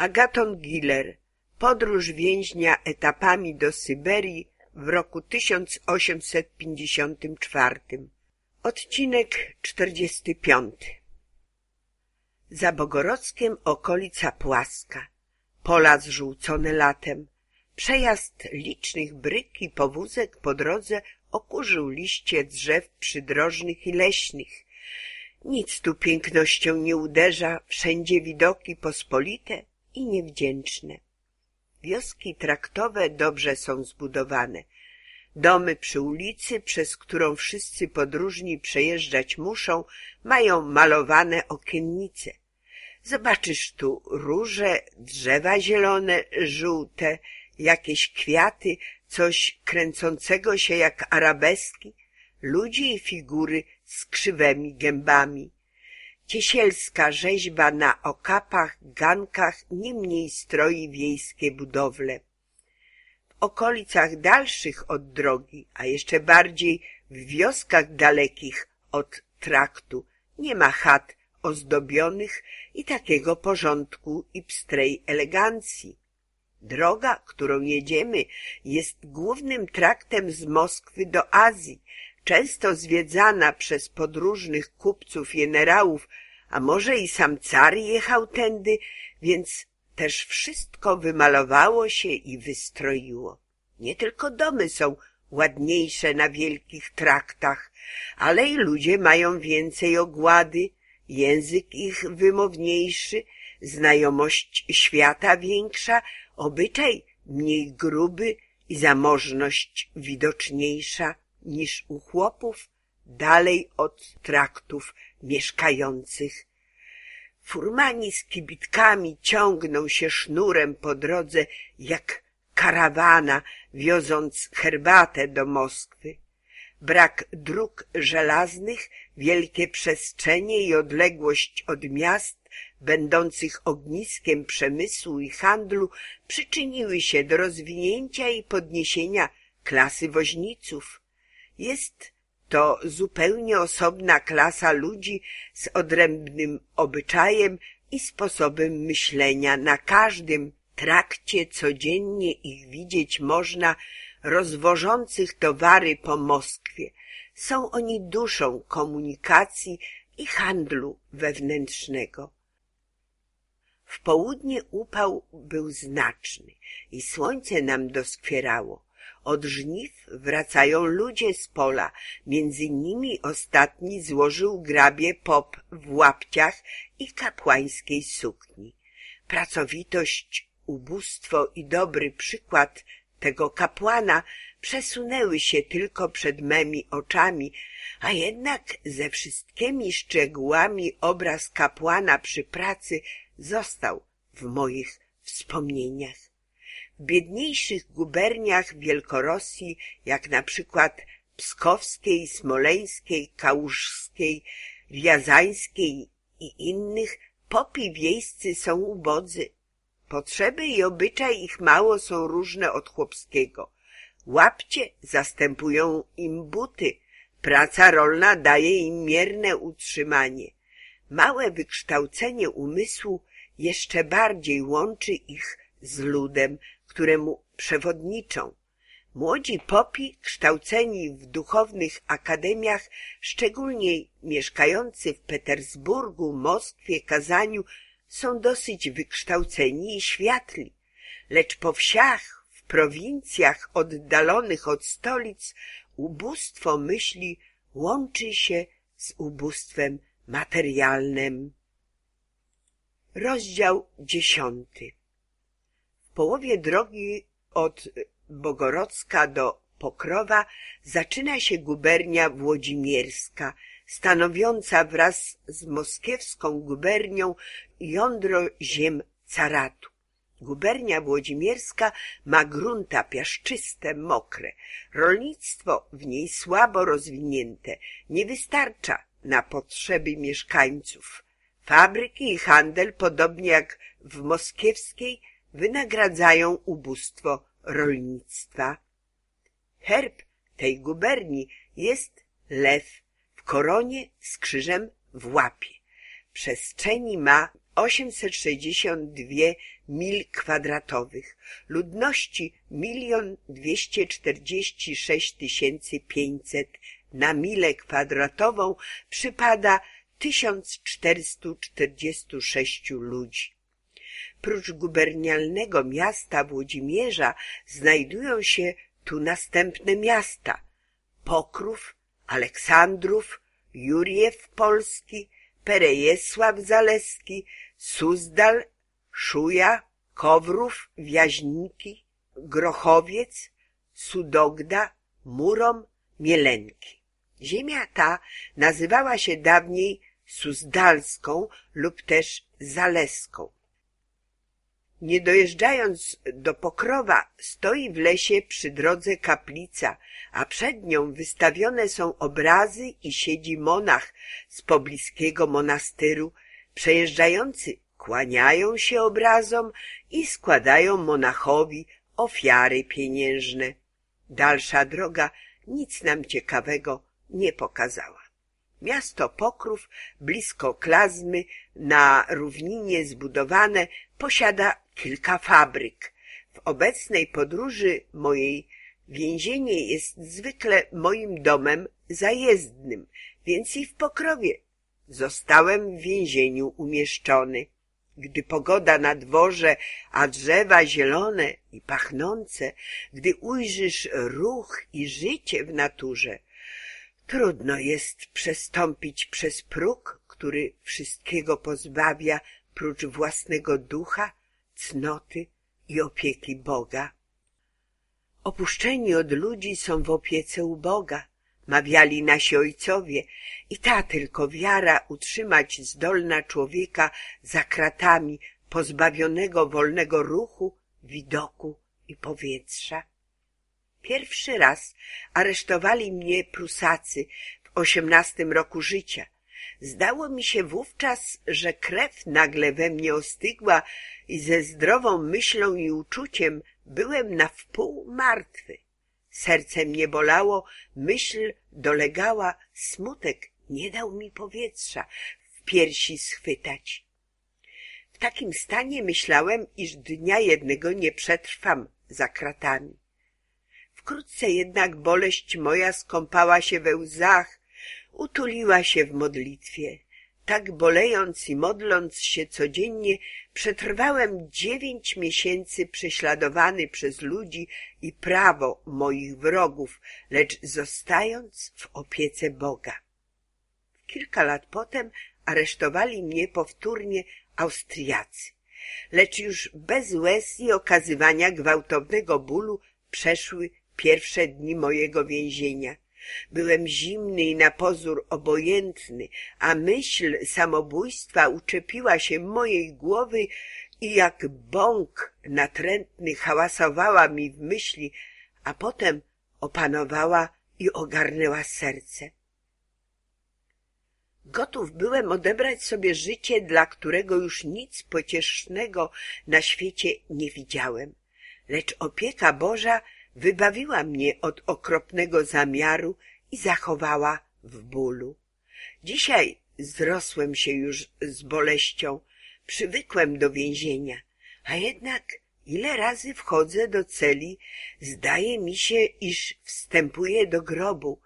Agaton Giller Podróż więźnia etapami do Syberii w roku 1854 Odcinek 45 Za Bogorockiem okolica płaska, pola zżółcone latem, przejazd licznych bryk i powózek po drodze okurzył liście drzew przydrożnych i leśnych. Nic tu pięknością nie uderza, wszędzie widoki pospolite i niewdzięczne. Wioski traktowe dobrze są zbudowane. Domy przy ulicy, przez którą wszyscy podróżni przejeżdżać muszą, mają malowane okiennice. Zobaczysz tu róże, drzewa zielone, żółte, jakieś kwiaty, coś kręcącego się jak arabeski, ludzi i figury z krzywymi gębami. Ciesielska rzeźba na okapach, gankach nie mniej stroi wiejskie budowle. W okolicach dalszych od drogi, a jeszcze bardziej w wioskach dalekich od traktu nie ma chat ozdobionych i takiego porządku i pstrej elegancji. Droga, którą jedziemy, jest głównym traktem z Moskwy do Azji, często zwiedzana przez podróżnych kupców generałów, a może i sam car jechał tędy, więc też wszystko wymalowało się i wystroiło. Nie tylko domy są ładniejsze na wielkich traktach, ale i ludzie mają więcej ogłady, język ich wymowniejszy, znajomość świata większa, obyczaj mniej gruby i zamożność widoczniejsza niż u chłopów dalej od traktów mieszkających. Furmani z kibitkami ciągną się sznurem po drodze jak karawana, wioząc herbatę do Moskwy. Brak dróg żelaznych, wielkie przestrzenie i odległość od miast, będących ogniskiem przemysłu i handlu, przyczyniły się do rozwinięcia i podniesienia klasy woźniców. Jest to zupełnie osobna klasa ludzi z odrębnym obyczajem i sposobem myślenia. Na każdym trakcie codziennie ich widzieć można rozwożących towary po Moskwie. Są oni duszą komunikacji i handlu wewnętrznego. W południe upał był znaczny i słońce nam doskwierało. Od żniw wracają ludzie z pola, między nimi ostatni złożył grabie pop w łapciach i kapłańskiej sukni. Pracowitość, ubóstwo i dobry przykład tego kapłana przesunęły się tylko przed memi oczami, a jednak ze wszystkimi szczegółami obraz kapłana przy pracy został w moich wspomnieniach. Biedniejszych guberniach Wielkorosji, jak na przykład Pskowskiej, Smoleńskiej, Kałużskiej, Riazańskiej i innych, popi wiejscy są ubodzy. Potrzeby i obyczaj ich mało są różne od chłopskiego. Łapcie zastępują im buty, praca rolna daje im mierne utrzymanie. Małe wykształcenie umysłu jeszcze bardziej łączy ich z ludem, któremu przewodniczą. Młodzi popi, kształceni w duchownych akademiach, szczególnie mieszkający w Petersburgu, Moskwie, Kazaniu, są dosyć wykształceni i światli, lecz po wsiach, w prowincjach oddalonych od stolic, ubóstwo myśli łączy się z ubóstwem materialnym. Rozdział dziesiąty W połowie drogi od Bogorocka do Pokrowa zaczyna się gubernia włodzimierska, stanowiąca wraz z moskiewską gubernią jądro ziem caratu. Gubernia włodzimierska ma grunta piaszczyste, mokre. Rolnictwo w niej słabo rozwinięte, nie wystarcza na potrzeby mieszkańców. Fabryki i handel, podobnie jak w moskiewskiej, wynagradzają ubóstwo rolnictwa. Herb tej guberni jest lew w koronie z krzyżem w łapie. Przestrzeni ma 862 mil kwadratowych, ludności 1 246 500 na milę kwadratową przypada 1446 ludzi. Prócz gubernialnego miasta Włodzimierza znajdują się tu następne miasta Pokrów, Aleksandrów, Jurjew Polski, Perejesław Zaleski, Suzdal, Szuja, Kowrów, Wiaźniki, Grochowiec, Sudogda, Murom, Mielenki. Ziemia ta nazywała się dawniej Suzdalską lub też Zaleską. Nie dojeżdżając do Pokrowa, stoi w lesie przy drodze kaplica, a przed nią wystawione są obrazy i siedzi monach z pobliskiego monastyru. Przejeżdżający kłaniają się obrazom i składają monachowi ofiary pieniężne. Dalsza droga nic nam ciekawego nie pokazała. Miasto Pokrów, blisko Klazmy, na równinie zbudowane, posiada kilka fabryk. W obecnej podróży mojej więzienie jest zwykle moim domem zajezdnym, więc i w Pokrowie zostałem w więzieniu umieszczony. Gdy pogoda na dworze, a drzewa zielone i pachnące, gdy ujrzysz ruch i życie w naturze, trudno jest przestąpić przez próg, który wszystkiego pozbawia prócz własnego ducha, cnoty i opieki Boga. Opuszczeni od ludzi są w opiece u Boga, mawiali nasi ojcowie i ta tylko wiara utrzymać zdolna człowieka za kratami pozbawionego wolnego ruchu, widoku i powietrza. Pierwszy raz aresztowali mnie Prusacy w osiemnastym roku życia. Zdało mi się wówczas, że krew nagle we mnie ostygła i ze zdrową myślą i uczuciem byłem na wpół martwy. Serce mnie bolało, myśl dolegała, smutek nie dał mi powietrza w piersi schwytać. W takim stanie myślałem, iż dnia jednego nie przetrwam za kratami. Wkrótce jednak boleść moja skąpała się we łzach, utuliła się w modlitwie. Tak bolejąc i modląc się codziennie, przetrwałem dziewięć miesięcy prześladowany przez ludzi i prawo moich wrogów, lecz zostając w opiece Boga. Kilka lat potem aresztowali mnie powtórnie Austriacy, lecz już bez łez i okazywania gwałtownego bólu przeszły pierwsze dni mojego więzienia. Byłem zimny i na pozór obojętny, a myśl samobójstwa uczepiła się mojej głowy i jak bąk natrętny hałasowała mi w myśli, a potem opanowała i ogarnęła serce. Gotów byłem odebrać sobie życie, dla którego już nic pociesznego na świecie nie widziałem, lecz opieka Boża wybawiła mnie od okropnego zamiaru i zachowała w bólu. Dzisiaj zrosłem się już z boleścią, przywykłem do więzienia, a jednak ile razy wchodzę do celi, zdaje mi się, iż wstępuję do grobu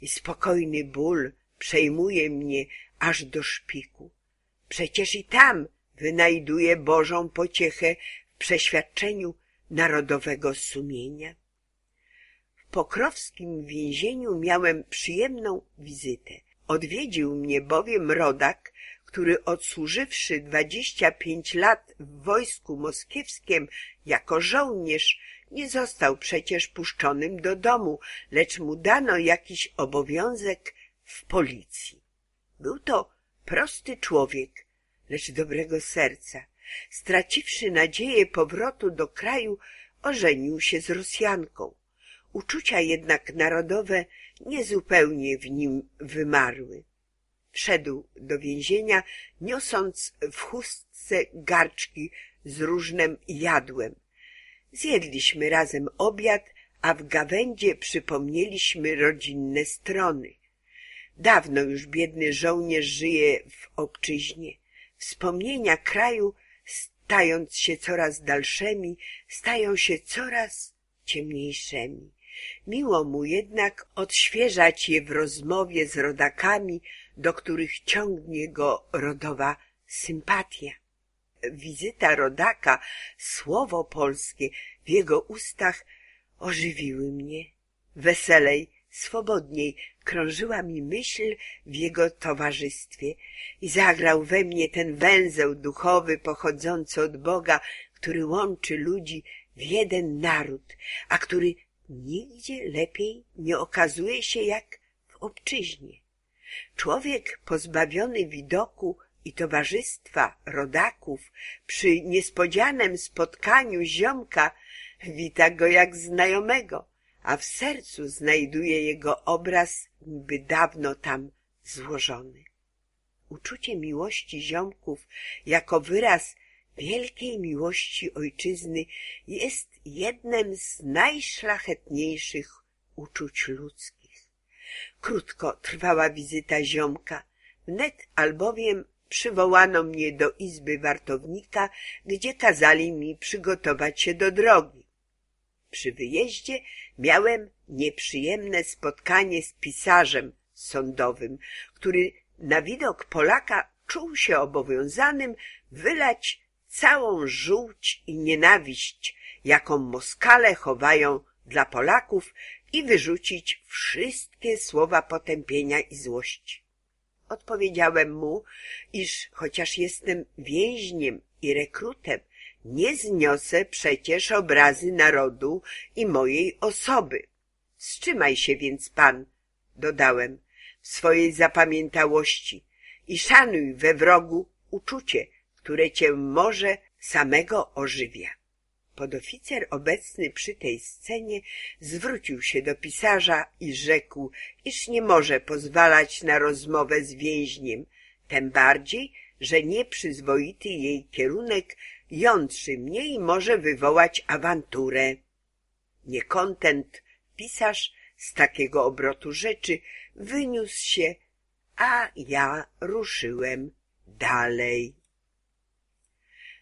i spokojny ból przejmuje mnie aż do szpiku. Przecież i tam wynajduję Bożą pociechę w przeświadczeniu narodowego sumienia pokrowskim więzieniu miałem przyjemną wizytę. Odwiedził mnie bowiem rodak, który odsłużywszy dwadzieścia pięć lat w wojsku moskiewskim jako żołnierz, nie został przecież puszczonym do domu, lecz mu dano jakiś obowiązek w policji. Był to prosty człowiek, lecz dobrego serca. Straciwszy nadzieję powrotu do kraju, ożenił się z Rosjanką. Uczucia jednak narodowe niezupełnie w nim wymarły. Wszedł do więzienia, niosąc w chustce garczki z różnym jadłem. Zjedliśmy razem obiad, a w gawędzie przypomnieliśmy rodzinne strony. Dawno już biedny żołnierz żyje w obczyźnie. Wspomnienia kraju, stając się coraz dalszymi, stają się coraz ciemniejszymi. Miło mu jednak odświeżać je w rozmowie z rodakami, do których ciągnie go rodowa sympatia. Wizyta rodaka, słowo polskie w jego ustach ożywiły mnie. Weselej, swobodniej krążyła mi myśl w jego towarzystwie i zagrał we mnie ten węzeł duchowy pochodzący od Boga, który łączy ludzi w jeden naród, a który nigdzie lepiej nie okazuje się jak w obczyźnie. Człowiek pozbawiony widoku i towarzystwa rodaków przy niespodzianym spotkaniu ziomka wita go jak znajomego, a w sercu znajduje jego obraz niby dawno tam złożony. Uczucie miłości ziomków jako wyraz wielkiej miłości ojczyzny jest jednym z najszlachetniejszych uczuć ludzkich. Krótko trwała wizyta ziomka, wnet albowiem przywołano mnie do izby wartownika, gdzie kazali mi przygotować się do drogi. Przy wyjeździe miałem nieprzyjemne spotkanie z pisarzem sądowym, który na widok Polaka czuł się obowiązanym wylać całą żółć i nienawiść, jaką Moskale chowają dla Polaków i wyrzucić wszystkie słowa potępienia i złości. Odpowiedziałem mu, iż chociaż jestem więźniem i rekrutem, nie zniosę przecież obrazy narodu i mojej osoby. Wstrzymaj się więc pan, dodałem, w swojej zapamiętałości i szanuj we wrogu uczucie, które cię może samego ożywia. Podoficer obecny przy tej scenie zwrócił się do pisarza i rzekł, iż nie może pozwalać na rozmowę z więźniem, tem bardziej, że nieprzyzwoity jej kierunek jątrzy mnie i może wywołać awanturę. Niekontent pisarz z takiego obrotu rzeczy wyniósł się, a ja ruszyłem dalej.